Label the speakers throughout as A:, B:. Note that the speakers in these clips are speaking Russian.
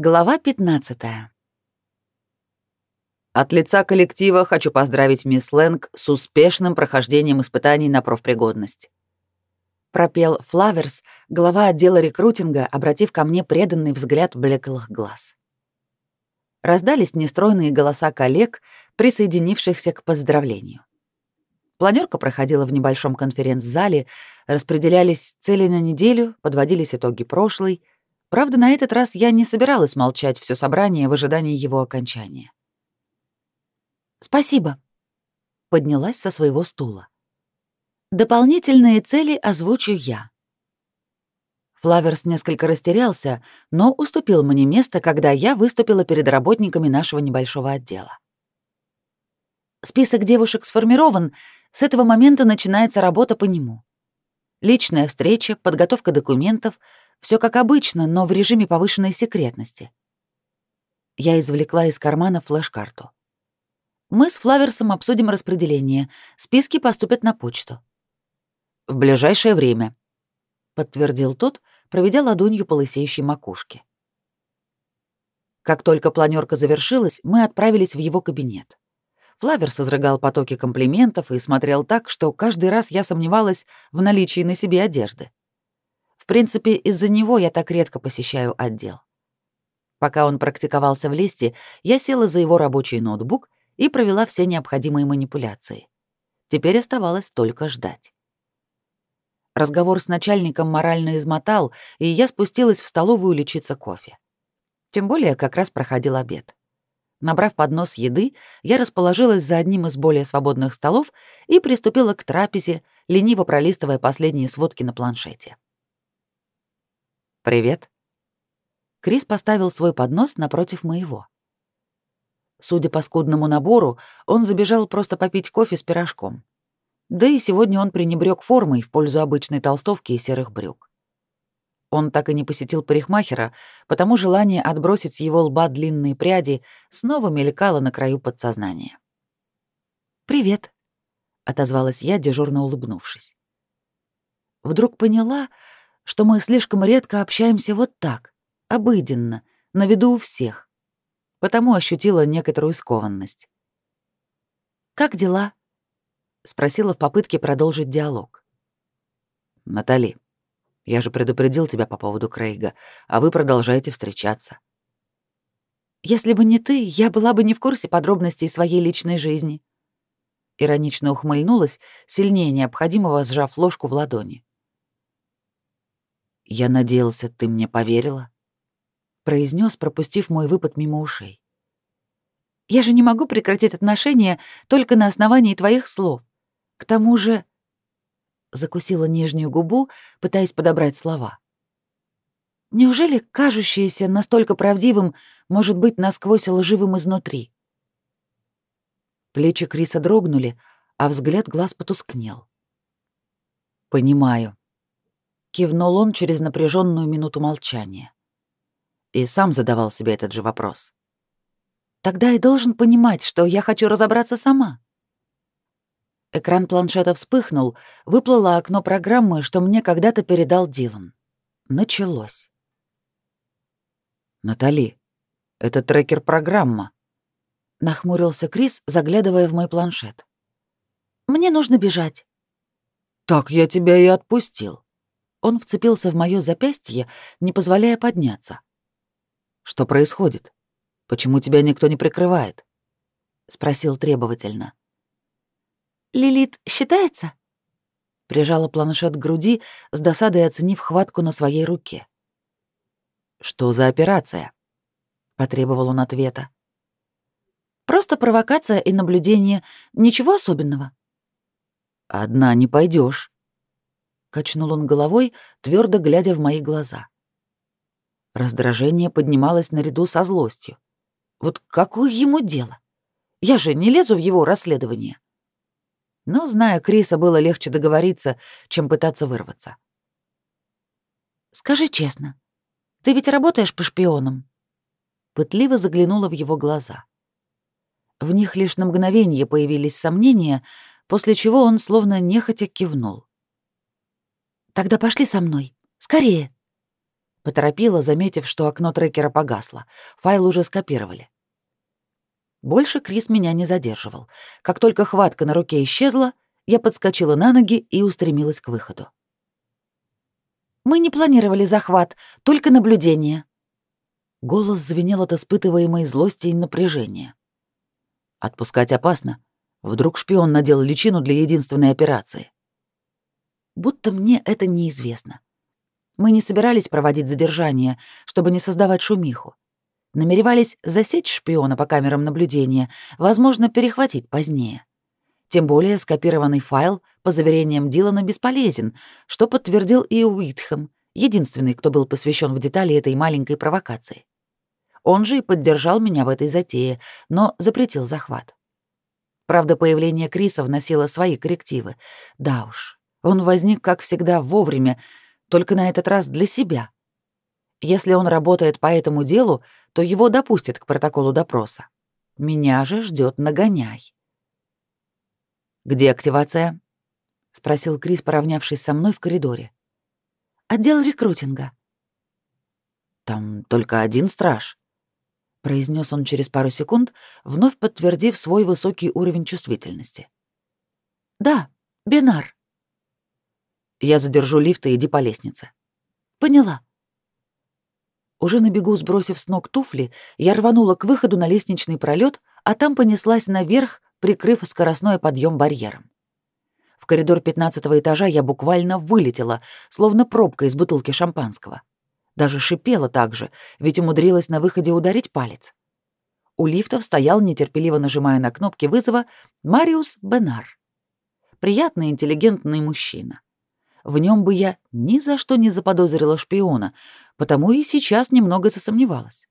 A: Глава 15.
B: От лица коллектива хочу поздравить мисс Лэнг с успешным прохождением испытаний на профпригодность.
A: Пропел Флаверс, глава отдела рекрутинга, обратив ко мне преданный взгляд блеклых глаз. Раздались нестройные голоса коллег, присоединившихся к поздравлению. Планерка проходила в небольшом конференц-зале, распределялись цели на неделю, подводились итоги прошлой — Правда, на этот раз я не собиралась молчать все собрание в ожидании его окончания. «Спасибо», — поднялась со своего стула. «Дополнительные цели озвучу я». Флаверс несколько растерялся, но уступил мне место, когда я выступила перед работниками нашего небольшого отдела. Список девушек сформирован, с этого момента начинается работа по нему. Личная встреча, подготовка документов — все как обычно, но в режиме повышенной секретности. Я извлекла из кармана флеш-карту. Мы с Флаверсом обсудим распределение. Списки поступят на почту.
B: В ближайшее время,
A: подтвердил тот, проведя ладонью по лысеющей макушке. Как только планерка завершилась, мы отправились в его кабинет. Флаверс изрыгал потоки комплиментов и смотрел так, что каждый раз я сомневалась в наличии на себе одежды принципе, из-за него я так редко посещаю отдел. Пока он практиковался в листе, я села за его рабочий ноутбук и провела все необходимые манипуляции. Теперь оставалось только ждать. Разговор с начальником морально измотал, и я спустилась в столовую лечиться кофе. Тем более как раз проходил обед. Набрав поднос еды, я расположилась за одним из более свободных столов и приступила к трапезе, лениво пролистывая последние сводки на планшете.
B: «Привет».
A: Крис поставил свой поднос напротив моего. Судя по скудному набору, он забежал просто попить кофе с пирожком. Да и сегодня он пренебрег формой в пользу обычной толстовки и серых брюк. Он так и не посетил парикмахера, потому желание отбросить с его лба длинные пряди снова мелькало на краю подсознания. «Привет», — отозвалась я, дежурно улыбнувшись. Вдруг поняла, что мы слишком редко общаемся вот так, обыденно, на виду у всех. Потому ощутила некоторую скованность. «Как дела?» — спросила в попытке продолжить диалог.
B: «Натали, я же предупредил тебя по поводу Крейга, а вы продолжаете встречаться».
A: «Если бы не ты, я была бы не в курсе подробностей своей личной жизни». Иронично ухмыльнулась, сильнее необходимого сжав ложку в ладони.
B: «Я надеялся, ты мне поверила», — произнес, пропустив мой выпад мимо ушей.
A: «Я же не могу прекратить отношения только на основании твоих слов. К тому же...» Закусила нижнюю губу, пытаясь подобрать слова. «Неужели кажущееся настолько правдивым может быть насквозь лживым изнутри?» Плечи Криса дрогнули, а взгляд глаз потускнел.
B: «Понимаю», Кивнул он через напряженную минуту молчания. И сам задавал себе этот же вопрос.
A: Тогда и должен понимать, что я хочу разобраться сама. Экран планшета вспыхнул, выплыло окно программы, что мне когда-то передал Дилан. Началось.
B: «Натали, это трекер-программа», —
A: нахмурился Крис, заглядывая в мой планшет. «Мне нужно бежать».
B: «Так я тебя и отпустил»,
A: он вцепился в моё запястье, не позволяя подняться.
B: «Что происходит? Почему тебя никто не прикрывает?» — спросил требовательно.
A: «Лилит считается?»
B: Прижала планшет к груди, с досадой оценив хватку на своей руке. «Что за операция?» — потребовал он ответа.
A: «Просто провокация и наблюдение. Ничего особенного».
B: «Одна не пойдешь. Качнул он головой, твердо глядя в мои глаза. Раздражение поднималось наряду со злостью. Вот какое ему дело? Я же не лезу в его расследование. Но, зная Криса, было легче договориться, чем пытаться вырваться.
A: «Скажи честно, ты ведь работаешь по шпионам?» Пытливо заглянула в его глаза. В них лишь на мгновение появились сомнения, после чего он словно нехотя кивнул. Тогда пошли со мной. Скорее!» Поторопила, заметив, что окно трекера погасло. Файл уже скопировали. Больше Крис меня не задерживал. Как только хватка на руке исчезла, я подскочила на ноги и устремилась к выходу. «Мы не планировали захват, только наблюдение». Голос звенел от испытываемой злости и напряжения. «Отпускать опасно. Вдруг шпион надел личину для единственной операции». Будто мне это неизвестно. Мы не собирались проводить задержание, чтобы не создавать шумиху. Намеревались засечь шпиона по камерам наблюдения, возможно, перехватить позднее. Тем более скопированный файл, по заверениям Дилана, бесполезен, что подтвердил и Уитхэм, единственный, кто был посвящен в детали этой маленькой провокации. Он же и поддержал меня в этой затее, но запретил захват. Правда, появление Криса вносило свои коррективы. Да уж, он возник, как всегда, вовремя, только на этот раз для себя. Если он работает по этому делу, то его допустят к протоколу допроса. Меня же ждет нагоняй. «Где активация?» — спросил Крис, поравнявшись со мной в коридоре. «Отдел рекрутинга». «Там только один страж», — произнес он через пару секунд, вновь подтвердив свой высокий уровень чувствительности. «Да, Бинар», я задержу лифт и иди по лестнице. Поняла. Уже на бегу сбросив с ног туфли, я рванула к выходу на лестничный пролет, а там понеслась наверх, прикрыв скоростной подъем барьером. В коридор пятнадцатого этажа я буквально вылетела, словно пробка из бутылки шампанского. Даже шипела так же, ведь умудрилась на выходе ударить палец. У лифтов стоял, нетерпеливо нажимая на кнопки вызова, Мариус Бенар. Приятный, интеллигентный мужчина. В нем бы я ни за что не заподозрила шпиона, потому и сейчас немного засомневалась.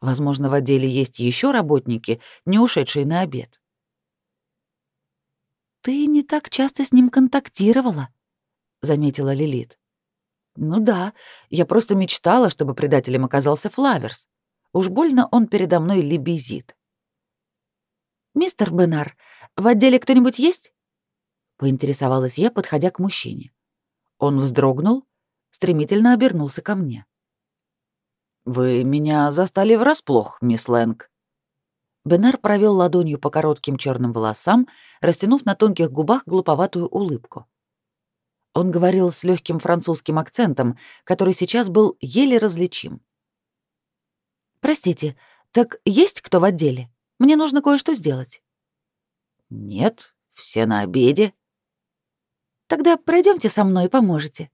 A: Возможно, в отделе есть еще работники, не ушедшие на обед. «Ты не так часто с ним контактировала», — заметила Лилит. «Ну да, я просто мечтала, чтобы предателем оказался Флаверс. Уж больно он передо мной лебезит». «Мистер Бенар, в отделе кто-нибудь есть?» — поинтересовалась я, подходя к мужчине. Он вздрогнул, стремительно обернулся ко мне. «Вы меня застали врасплох, мисс Лэнг». Бенар провел ладонью по коротким черным волосам, растянув на тонких губах глуповатую улыбку. Он говорил с легким французским акцентом, который сейчас был еле различим. «Простите, так есть кто в отделе? Мне нужно кое-что сделать». «Нет, все на обеде», Тогда пройдемте со мной и поможете.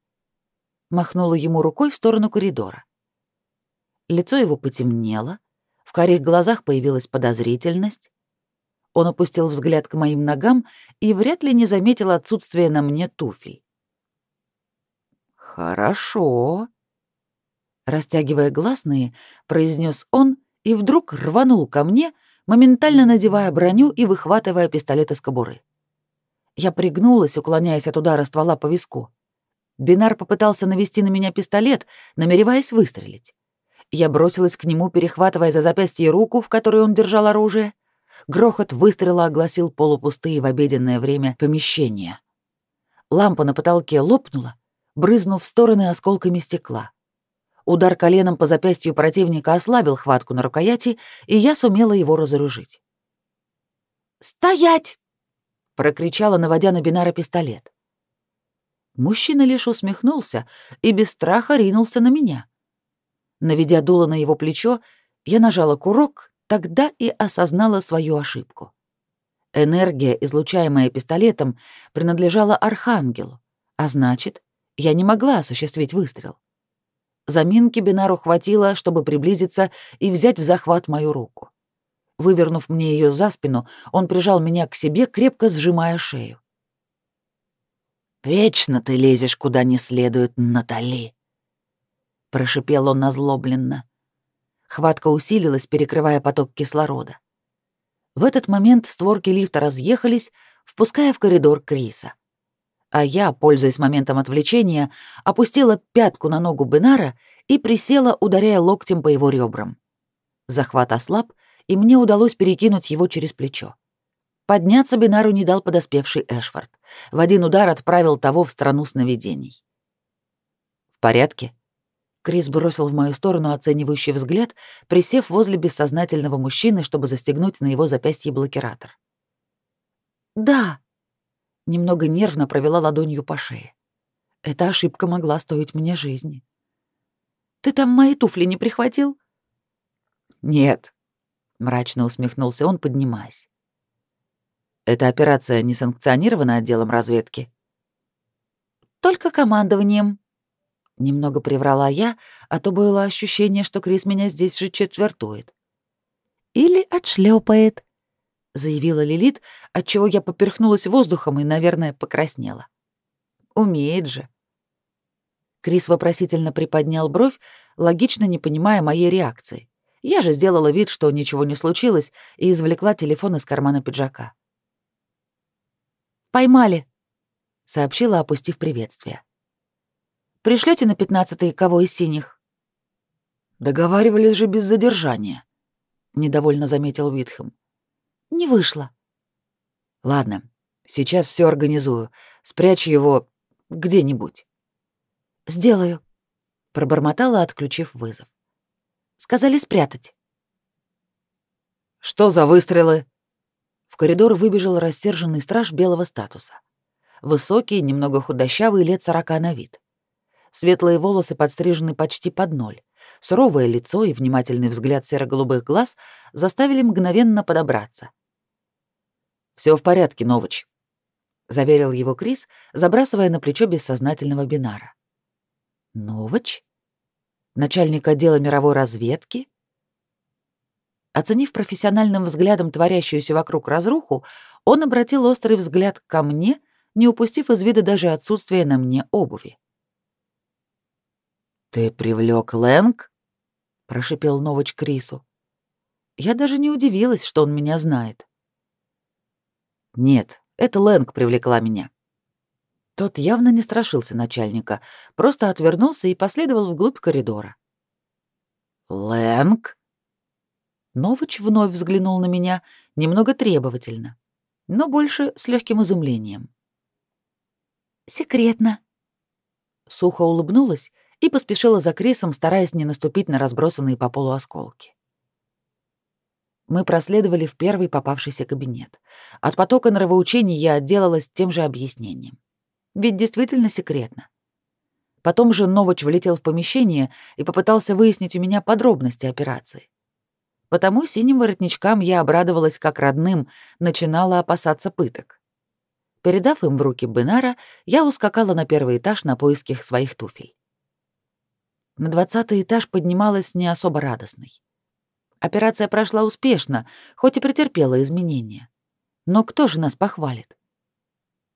A: Махнула ему рукой в сторону коридора. Лицо его потемнело, в карих глазах появилась подозрительность. Он опустил взгляд к моим ногам и вряд ли не заметил отсутствия на мне туфель. «Хорошо», — растягивая гласные, произнес он и вдруг рванул ко мне, моментально надевая броню и выхватывая пистолет из кобуры. Я пригнулась, уклоняясь от удара ствола по виску. Бинар попытался навести на меня пистолет, намереваясь выстрелить. Я бросилась к нему, перехватывая за запястье руку, в которой он держал оружие. Грохот выстрела огласил полупустые в обеденное время помещения. Лампа на потолке лопнула, брызнув в стороны осколками стекла. Удар коленом по запястью противника ослабил хватку на рукояти, и я сумела его разоружить. «Стоять!» Прокричала, наводя на Бинара пистолет. Мужчина лишь усмехнулся и без страха ринулся на меня. Наведя дуло на его плечо, я нажала курок, тогда и осознала свою ошибку. Энергия, излучаемая пистолетом, принадлежала архангелу, а значит, я не могла осуществить выстрел. Заминки Бинару хватило, чтобы приблизиться и взять в захват мою руку. Вывернув мне ее за спину, он прижал меня к себе, крепко сжимая шею. «Вечно ты лезешь куда не следует, Натали!» Прошипел он назлобленно. Хватка усилилась, перекрывая поток кислорода. В этот момент створки лифта разъехались, впуская в коридор Криса. А я, пользуясь моментом отвлечения, опустила пятку на ногу Бенара и присела, ударяя локтем по его ребрам. Захват ослаб, и мне удалось перекинуть его через плечо. Подняться Бинару не дал подоспевший Эшфорд. В один удар отправил того в страну сновидений. «В порядке?» Крис бросил в мою сторону оценивающий взгляд, присев возле бессознательного мужчины, чтобы застегнуть на его запястье блокиратор. «Да», — немного нервно провела ладонью по шее. Эта ошибка могла стоить мне жизни. «Ты там мои туфли не прихватил?»
B: «Нет», — мрачно усмехнулся он, поднимаясь. «Эта операция не санкционирована отделом разведки?»
A: «Только командованием», Немного приврала я, а то было ощущение, что Крис меня здесь же четвертует. «Или отшлепает», — заявила Лилит, отчего я поперхнулась воздухом и, наверное, покраснела. «Умеет же». Крис вопросительно приподнял бровь, логично не понимая моей реакции. Я же сделала вид, что ничего не случилось, и извлекла телефон из кармана пиджака. «Поймали», — сообщила, опустив приветствие. Пришлете на пятнадцатый кого из синих?»
B: «Договаривались же без задержания», — недовольно заметил Уитхэм.
A: «Не вышло».
B: «Ладно, сейчас все организую. Спрячу его где-нибудь».
A: «Сделаю», — пробормотала, отключив вызов. «Сказали спрятать».
B: «Что за выстрелы?» В коридор выбежал рассерженный страж белого статуса. Высокий, немного худощавый, лет сорока на вид. Светлые волосы подстрижены почти под ноль. Суровое лицо и внимательный взгляд серо-голубых глаз заставили мгновенно подобраться. Все в порядке, Новыч», — заверил его Крис, забрасывая на плечо бессознательного Бинара. «Новыч? Начальник отдела мировой разведки?» Оценив профессиональным взглядом творящуюся вокруг разруху, он обратил острый взгляд ко мне, не упустив из вида даже отсутствие на мне обуви. «Ты привлек Лэнг?» — прошипел Новоч Крису. Я даже не удивилась, что он меня знает. «Нет, это Лэнг привлекла меня». Тот явно не страшился начальника, просто отвернулся и последовал вглубь коридора. «Лэнг?» Новыч вновь взглянул на меня, немного требовательно, но больше с легким изумлением.
A: «Секретно».
B: Сухо улыбнулась и поспешила за Крисом, стараясь не наступить на разбросанные по полу осколки. Мы проследовали в первый попавшийся кабинет. От потока нравоучений я отделалась тем же объяснением. Ведь действительно секретно. Потом же Новоч влетел в помещение и попытался выяснить у меня подробности операции. Потому синим воротничкам я обрадовалась как родным, начинала опасаться пыток. Передав им в руки Бенара, я ускакала на первый этаж на поисках своих туфель. На двадцатый этаж поднималась не особо радостной. Операция прошла успешно, хоть и претерпела изменения. Но кто же нас похвалит?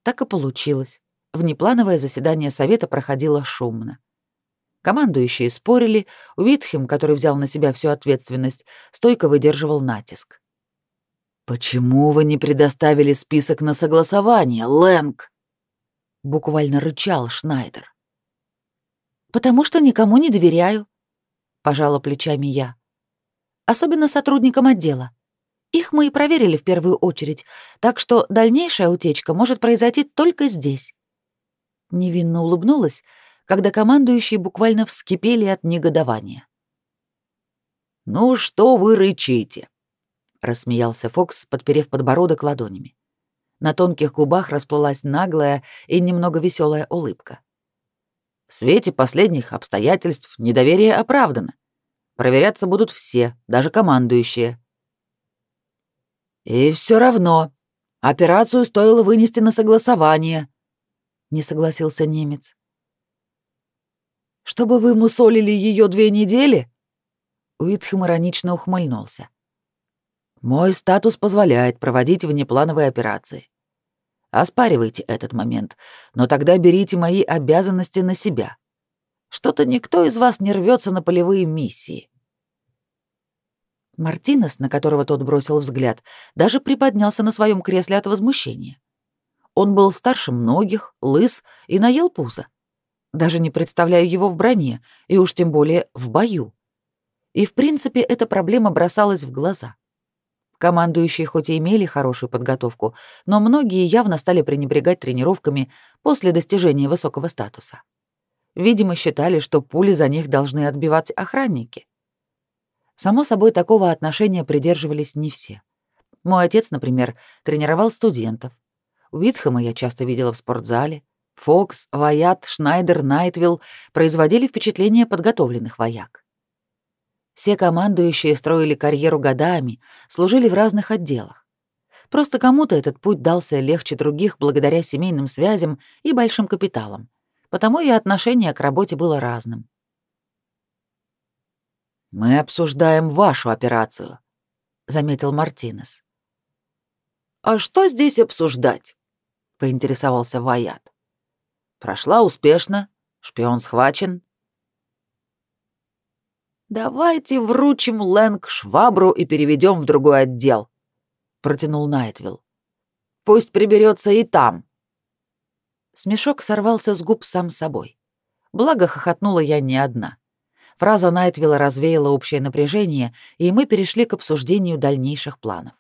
B: Так и получилось. Внеплановое заседание совета проходило шумно. Командующие спорили, Уитхем, который взял на себя всю ответственность, стойко выдерживал натиск. «Почему вы не предоставили список на согласование, Лэнг?» Буквально рычал Шнайдер.
A: Потому что никому не доверяю, пожала плечами я. Особенно сотрудникам отдела. Их мы и проверили в первую очередь, так что дальнейшая утечка может произойти только здесь. Невинно улыбнулась, когда командующие буквально вскипели от негодования.
B: «Ну что вы рычите?» — рассмеялся Фокс, подперев подбородок ладонями. На тонких губах расплылась наглая и немного веселая улыбка. В свете последних обстоятельств недоверие оправдано. Проверяться будут все, даже командующие. И все равно операцию стоило вынести на согласование, не согласился немец. Чтобы вы мусолили ее две недели? Уитхем иронично ухмыльнулся. Мой статус позволяет проводить внеплановые операции. Оспаривайте этот момент, но тогда берите мои обязанности на себя. Что-то никто из вас не рвется на полевые миссии. Мартинес, на которого тот бросил взгляд, даже приподнялся на своем кресле от возмущения. Он был старше многих, лыс и наел пузо. Даже не представляю его в броне, и уж тем более в бою. И в принципе эта проблема бросалась в глаза. Командующие хоть и имели хорошую подготовку, но многие явно стали пренебрегать тренировками после достижения высокого статуса.
A: Видимо, считали, что пули за них должны отбивать охранники. Само собой, такого отношения придерживались не все. Мой отец, например, тренировал студентов. Уитхэма я часто видела в спортзале. Фокс, Ваят, Шнайдер, Найтвилл производили впечатление подготовленных вояк. Все командующие строили карьеру годами, служили в разных отделах. Просто кому-то этот путь дался легче других благодаря семейным связям и большим капиталам. Потому и отношение к работе было разным.
B: «Мы обсуждаем вашу операцию», — заметил Мартинес.
A: «А что здесь обсуждать?» — поинтересовался Ваят. «Прошла успешно, шпион схвачен». «Давайте вручим Лэнг швабру и переведем в другой отдел», — протянул Найтвилл. «Пусть приберется и там». Смешок сорвался с губ сам собой. Благо, хохотнула я не одна. Фраза Найтвилла развеяла общее напряжение, и мы перешли к обсуждению дальнейших планов.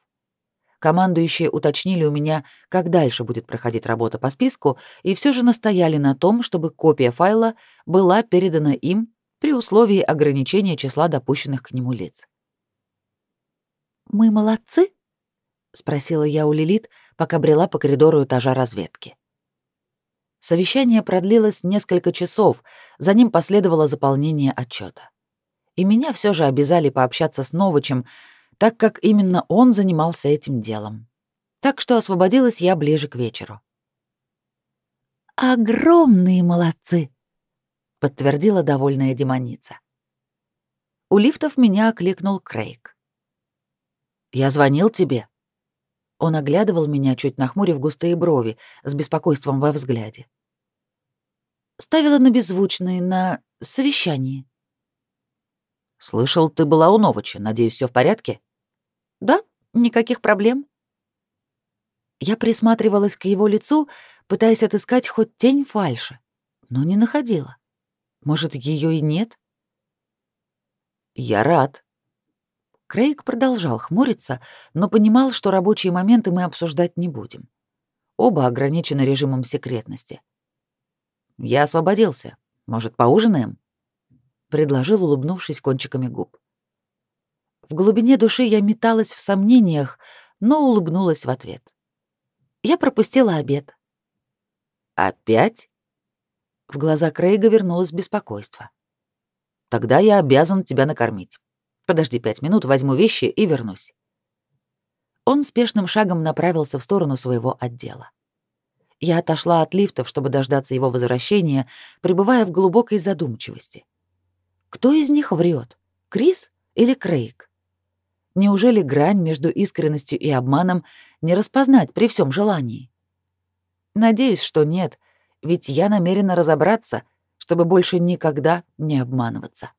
A: Командующие уточнили у меня, как дальше будет проходить работа по списку, и все же настояли на том, чтобы копия файла была передана им при условии ограничения числа допущенных к нему лиц. «Мы молодцы?» — спросила я у Лилит, пока брела по коридору этажа разведки. Совещание продлилось несколько часов, за ним последовало заполнение отчета. И меня все же обязали пообщаться с Новичем, так как именно он занимался этим делом. Так что освободилась я ближе к вечеру. «Огромные молодцы!» — подтвердила довольная демоница. У лифтов меня окликнул Крейг. «Я звонил тебе?» Он оглядывал меня, чуть нахмурив густые брови, с беспокойством во взгляде. Ставила на беззвучный, на совещании. «Слышал, ты была у Новича. Надеюсь, все в порядке?» «Да, никаких проблем». Я присматривалась к его лицу, пытаясь отыскать хоть тень фальши, но не находила. Может, ее и нет? «Я рад», Крейг продолжал хмуриться, но понимал, что рабочие моменты мы обсуждать не будем. Оба ограничены режимом секретности. «Я освободился. Может, поужинаем?» — предложил, улыбнувшись кончиками губ. В глубине души я металась в сомнениях, но улыбнулась в ответ. Я пропустила обед. «Опять?» В глаза Крейга вернулось беспокойство. «Тогда я обязан тебя накормить. Подожди пять минут, возьму вещи и вернусь. Он спешным шагом направился в сторону своего отдела. Я отошла от лифтов, чтобы дождаться его возвращения, пребывая в глубокой задумчивости. Кто из них врет? Крис или Крейг? Неужели грань между искренностью и обманом не распознать при всем желании? Надеюсь, что нет, ведь я намерена разобраться, чтобы больше никогда не обманываться.